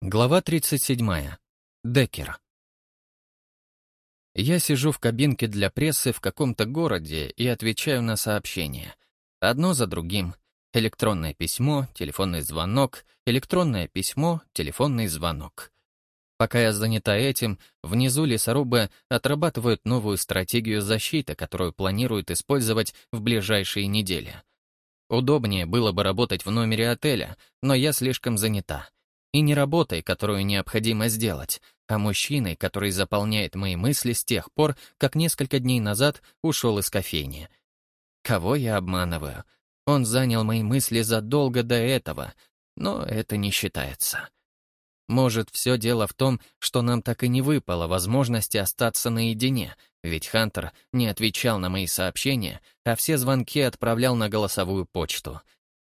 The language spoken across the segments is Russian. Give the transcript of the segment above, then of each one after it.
Глава 37. Деккер. Я сижу в кабинке для прессы в каком-то городе и отвечаю на сообщения. Одно за другим. Электронное письмо, телефонный звонок, электронное письмо, телефонный звонок. Пока я занята этим, внизу лесорубы отрабатывают новую стратегию защиты, которую планируют использовать в ближайшие недели. Удобнее было бы работать в номере отеля, но я слишком занята. И не работой, которую необходимо сделать, а мужчиной, который заполняет мои мысли с тех пор, как несколько дней назад ушел из кофейни. Кого я обманываю? Он занял мои мысли задолго до этого, но это не считается. Может, все дело в том, что нам так и не выпало возможности остаться наедине, ведь Хантер не отвечал на мои сообщения, а все звонки отправлял на голосовую почту —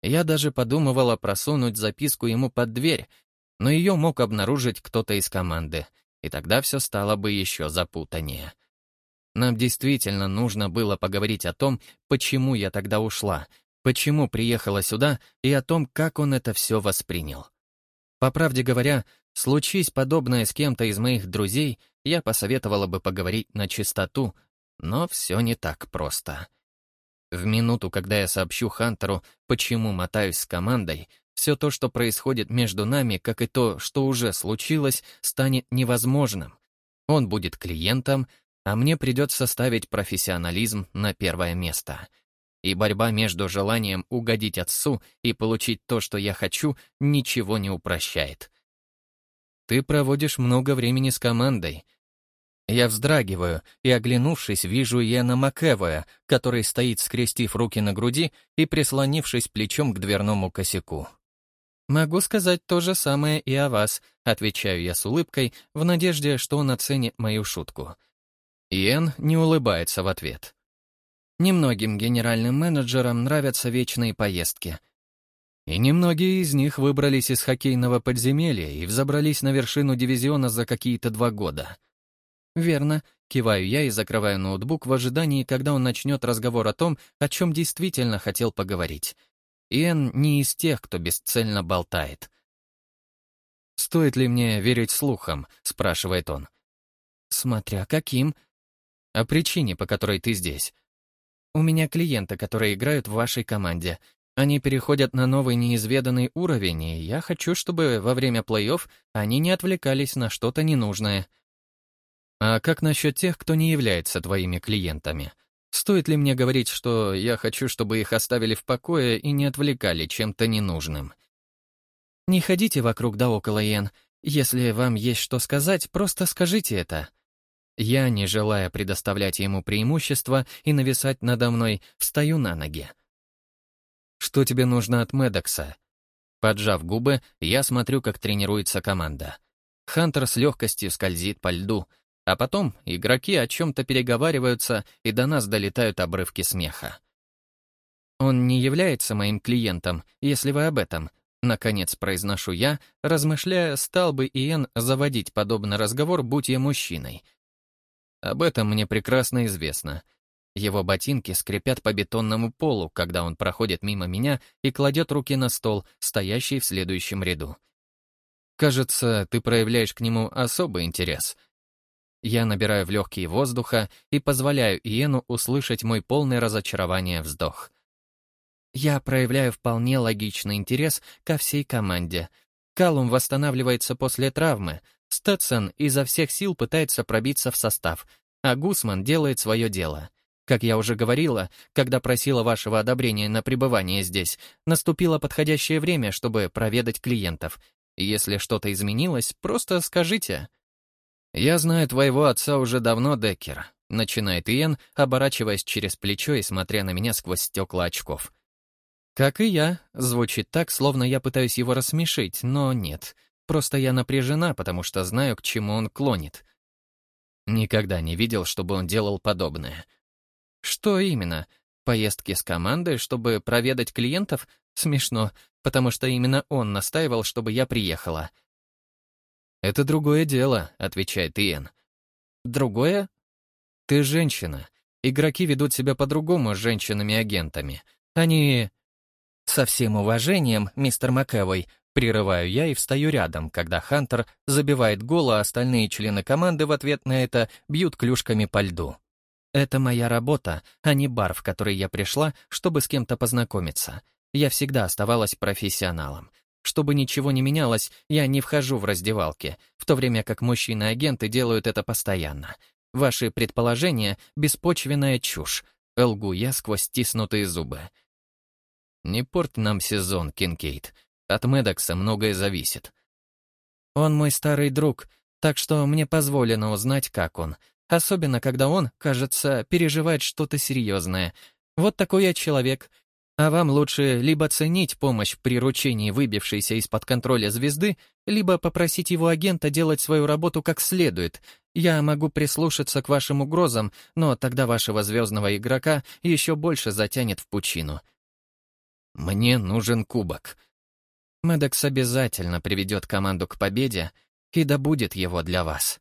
я даже подумывала просунуть записку ему под дверь, но ее мог обнаружить кто-то из команды, и тогда все стало бы еще запутаннее. Нам действительно нужно было поговорить о том, почему я тогда ушла, почему приехала сюда и о том, как он это все воспринял. По правде говоря, случись подобное с кем-то из моих друзей, я посоветовала бы поговорить на чистоту, но все не так просто. В минуту, когда я сообщу Хантеру, почему мотаюсь с командой, все то, что происходит между нами, как и то, что уже случилось, станет невозможным. Он будет клиентом, а мне придется ставить профессионализм на первое место. И борьба между желанием угодить отцу и получить то, что я хочу, ничего не упрощает. Ты проводишь много времени с командой, я вздрагиваю и, оглянувшись, вижу Иэна Макэвоя, который стоит, скрестив руки на груди и прислонившись плечом к дверному косяку. «Могу сказать то же самое и о вас», — отвечаю я с улыбкой, в надежде, что он оценит мою шутку. Иэн не улыбается в ответ. Немногим генеральным менеджерам нравятся вечные поездки. И немногие из них выбрались из хоккейного подземелья и взобрались на вершину дивизиона за какие-то два года — «Верно», — киваю я и закрываю ноутбук в ожидании, когда он начнет разговор о том, о чем действительно хотел поговорить. Иэн не из тех, кто бесцельно болтает. «Стоит ли мне верить слухам?» — спрашивает он. «Смотря каким». «О причине, по которой ты здесь». «У меня клиенты, которые играют в вашей команде. Они переходят на новый неизведанный уровень, и я хочу, чтобы во время плей-офф они не отвлекались на что-то ненужное». А как насчет тех, кто не является твоими клиентами? Стоит ли мне говорить, что я хочу, чтобы их оставили в покое и не отвлекали чем-то ненужным? Не ходите вокруг да около, Йен. Если вам есть что сказать, просто скажите это. Я, не желая предоставлять ему преимущество и нависать надо мной, встаю на ноги. Что тебе нужно от Медокса? Поджав губы, я смотрю, как тренируется команда. Хантер с легкостью скользит по льду — а потом игроки о чем-то переговариваются, и до нас долетают обрывки смеха. «Он не является моим клиентом, если вы об этом», Наконец произношу я, размышляя, стал бы Иэн заводить подобный разговор, будь я мужчиной. Об этом мне прекрасно известно. Его ботинки скрипят по бетонному полу, когда он проходит мимо меня и кладет руки на стол, стоящий в следующем ряду. Кажется, ты проявляешь к нему особый интерес — я набираю в легкие воздуха и позволяю Иену услышать мой полный разочарование вздох. Я проявляю вполне логичный интерес ко всей команде. Калум восстанавливается после травмы, Стэдсон изо всех сил пытается пробиться в состав, а Гусман делает свое дело. Как я уже говорила, когда просила вашего одобрения на пребывание здесь, наступило подходящее время, чтобы проведать клиентов. Если что-то изменилось, просто скажите. «Я знаю твоего отца уже давно, Деккер», — начинает Иэн, оборачиваясь через плечо и смотря на меня сквозь стекла очков. «Как и я», звучит так, словно я пытаюсь его рассмешить, но нет. Просто я напряжена, потому что знаю, к чему он клонит. Никогда не видел, чтобы он делал подобное. Что именно? Поездки с командой, чтобы проведать клиентов? Смешно, потому что именно он настаивал, чтобы я приехала. «Это другое дело», — отвечает Иэн. «Другое?» «Ты женщина. Игроки ведут себя по-другому с женщинами-агентами. Они...» «Со всем уважением, мистер Макэвой, Прерываю я и встаю рядом, когда Хантер забивает гол, а остальные члены команды в ответ на это бьют клюшками по льду. Это моя работа, а не бар, в который я пришла, чтобы с кем-то познакомиться. Я всегда оставалась профессионалом. Чтобы ничего не менялось, я не вхожу в раздевалки, в то время как мужчины-агенты делают это постоянно. Ваши предположения — беспочвенная чушь. Лгу я сквозь стиснутые зубы. Не порть нам сезон, Кинкейд. От Медокса многое зависит. Он мой старый друг, так что мне позволено узнать, как он. Особенно, когда он, кажется, переживает что-то серьезное. Вот такой я человек, а вам лучше либо ценить помощь в приручении выбившейся из-под контроля звезды, либо попросить его агента делать свою работу как следует. Я могу прислушаться к вашим угрозам, но тогда вашего звездного игрока еще больше затянет в пучину. Мне нужен кубок. Медекс обязательно приведет команду к победе и добудет его для вас.